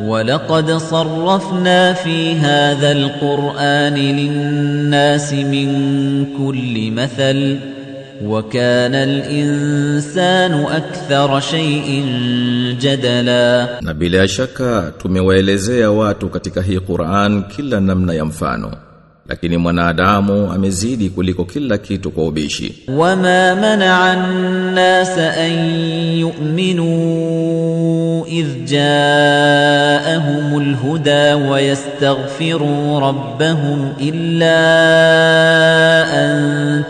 ولقد صرفنا في هذا القرآن للناس من كل مثل وكان الإنسان أكثر شيء جدلا نبلا شكا تميوالزي واتو katika hii قرآن كلا نمنا ينفانو lakini mwanadamu amezidi kuliko kila kitu kwa ubishi. wama mana an nas an إذ جاءهم الهدى ويستغفروا ربهم إلا أن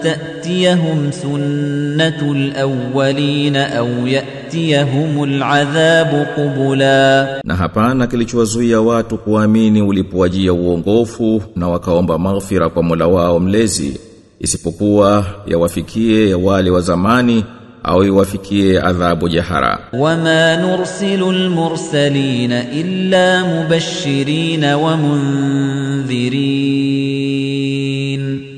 تأتيهم سنة الأولين أو يأتيهم العذاب قبلا. نحبانا كليش وزويا واتو قواميني ولبواجيا وونغوفو نوكاومبا مغفرة قمولاوا وملزي isipokuwa yawafikie ya wale wa zamani au iwafikie adhabu jahara وما نرسل المرسلين إلا مبشرين ومنذرين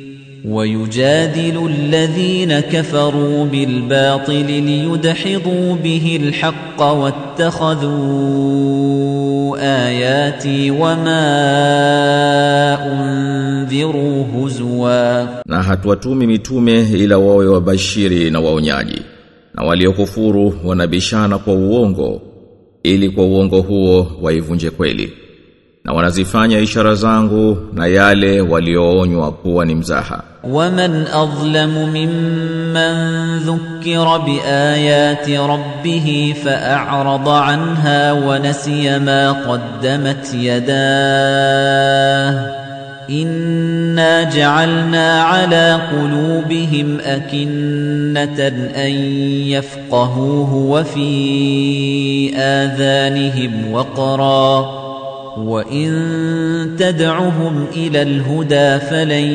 ويجادل الذين كفروا بالباطل ليدحضوا به الحق واتخذوا آياتي وما أنذروا هزوا na hatuwatumi mitume ila wawe wabashiri na waonyaji na waliokufuru wanabishana kwa uongo ili kwa uongo huo waivunje kweli. Na wanazifanya ishara zangu na yale walioonywa kuwa ni mzaha. Waman adlamu mimman dhukira biayati rabbih fa'arada anha wa nasiya ma qaddamat yadahu. إنا جعلنا على قلوبهم أكنة أن يفقهوه وفي آذانهم وقرا وإن تدعهم إلى الهدى فلن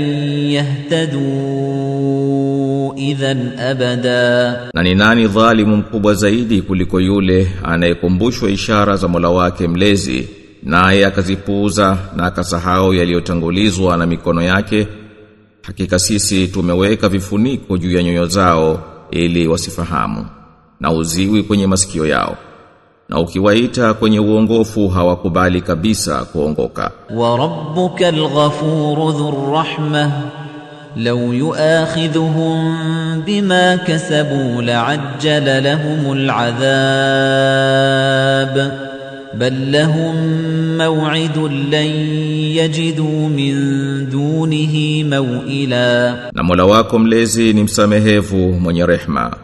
يهتدوا إذا أبدا. Na ni nani dhalimu mkubwa zaidi kuliko yule anayekumbushwa ishara za Mola wake mlezi? naye akazipuuza na akasahau yaliyotangulizwa na mikono yake. Hakika sisi tumeweka vifuniko juu ya nyoyo zao ili wasifahamu na uziwi kwenye masikio yao na ukiwaita kwenye uongofu hawakubali kabisa kuongoka. Wa rabbuka alghafuru dhurrahma law yuakhidhuhum bima kasabu la'ajjala lahum al'adhab بل لهم موعد لن يجدوا من دونه موئلا Na Mola wako mlezi ni msamehevu mwenye rehma.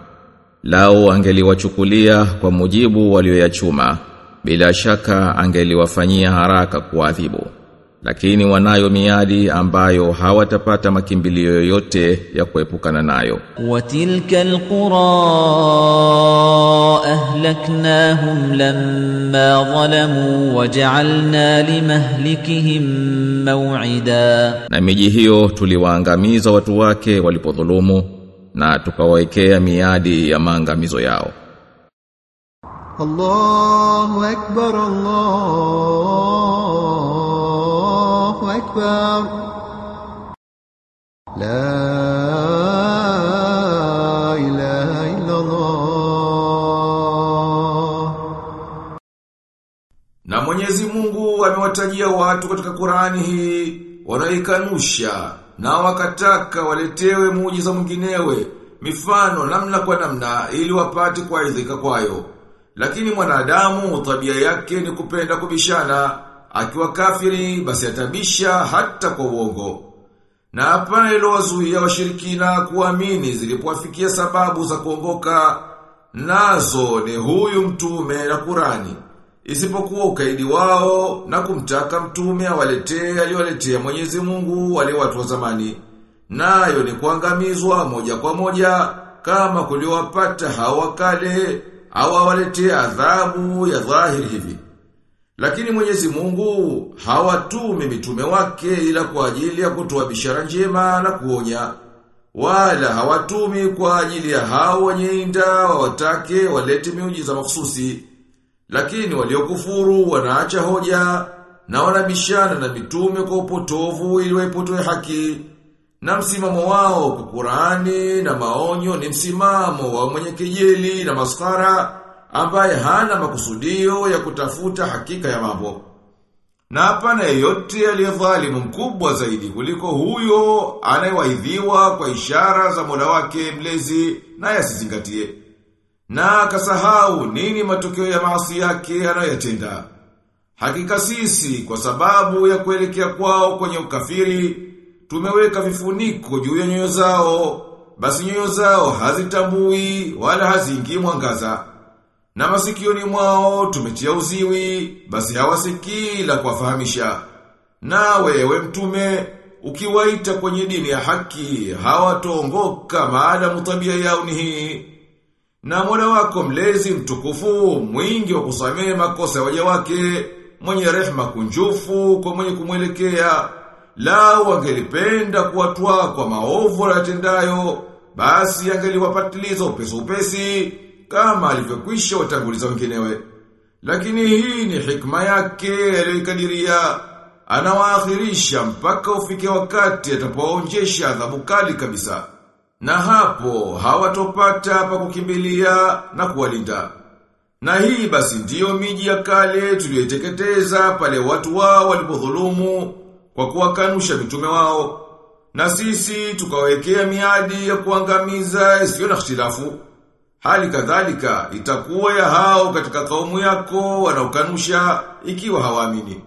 Lao angeliwachukulia kwa mujibu walioyachuma, bila shaka angeliwafanyia haraka kuadhibu. lakini wanayo miadi ambayo hawatapata makimbilio yoyote ya kuepukana nayo. Watilka alqura ahlaknahum lamma zalamu waja'alna limahlikihim maw'ida, na miji hiyo tuliwaangamiza watu wake walipodhulumu na tukawaekea miadi ya maangamizo yao. Allahu akbar Allah أكبر لا إله إلا الله Na Mwenyezi Mungu amewatajia watu katika Qur'ani hii wanaikanusha na wakataka waletewe muujiza mwinginewe mifano namna kwa namna ili wapate kuaidhika kwayo. Lakini mwanadamu tabia yake ni kupenda kubishana, akiwa kafiri basi atabisha hata kwa uongo. Na hapana ilowazuia washirikina kuamini zilipowafikia sababu za kuongoka nazo ni huyu mtume na Qurani. Isipokuwa ukaidi wao na kumtaka mtume awaletee aliyowaletea Mwenyezi Mungu wale watu wa zamani. Nayo ni kuangamizwa moja kwa moja kama kuliwapata hawa kale au awaletee adhabu ya dhahiri hivi. Lakini Mwenyezi Mungu hawatumi mitume wake ila kwa ajili ya kutoa bishara njema na kuonya. Wala hawatumi kwa ajili ya hao wenye inda wawatake walete miujiza mahsusi. Lakini waliokufuru wanaacha hoja na wanabishana na mitume kwa upotovu ili waipotoe haki. Na msimamo wao kwa Qur'ani na maonyo ni msimamo wa mwenye kejeli na maskara ambaye hana makusudio ya kutafuta hakika ya mambo. Na hapana yeyote aliyedhalimu mkubwa zaidi kuliko huyo anayewaidhiwa kwa ishara za Mola wake mlezi na yasizingatie. Na akasahau nini matokeo ya maasi yake anayoyatenda. Hakika sisi kwa sababu ya kuelekea kwao kwenye ukafiri tumeweka vifuniko juu ya nyoyo zao basi nyoyo zao hazitambui wala haziingii mwangaza. Na masikioni mwao tumetia uziwi, basi hawasikila kuwafahamisha. Na wewe mtume, ukiwaita kwenye dini ya haki, hawatoongoka maadamu tabia yao ni hii. Na Mola wako mlezi mtukufu, mwingi wa kusamehe makosa ya waja wake, mwenye rehema kunjufu kwa mwenye kumwelekea, Lau wangelipenda kuwatwaa kwa maovu yatendayo, basi angeliwapatiliza upesi upesi kama alivyokwisha watanguliza wenginewe. Lakini hii ni hikma yake aliyoikadiria, anawaakhirisha mpaka ufike wakati atapoonjesha adhabu kali kabisa. Na hapo hawatopata pa kukimbilia na kuwalinda. Na hii basi ndiyo miji ya kale tuliyoiteketeza pale watu wao walipodhulumu kwa kuwakanusha mitume wao. Na sisi tukawekea miadi ya kuangamiza isiyo na ikhtilafu. Hali kadhalika itakuwa ya hao katika kaumu yako wanaokanusha ikiwa hawaamini.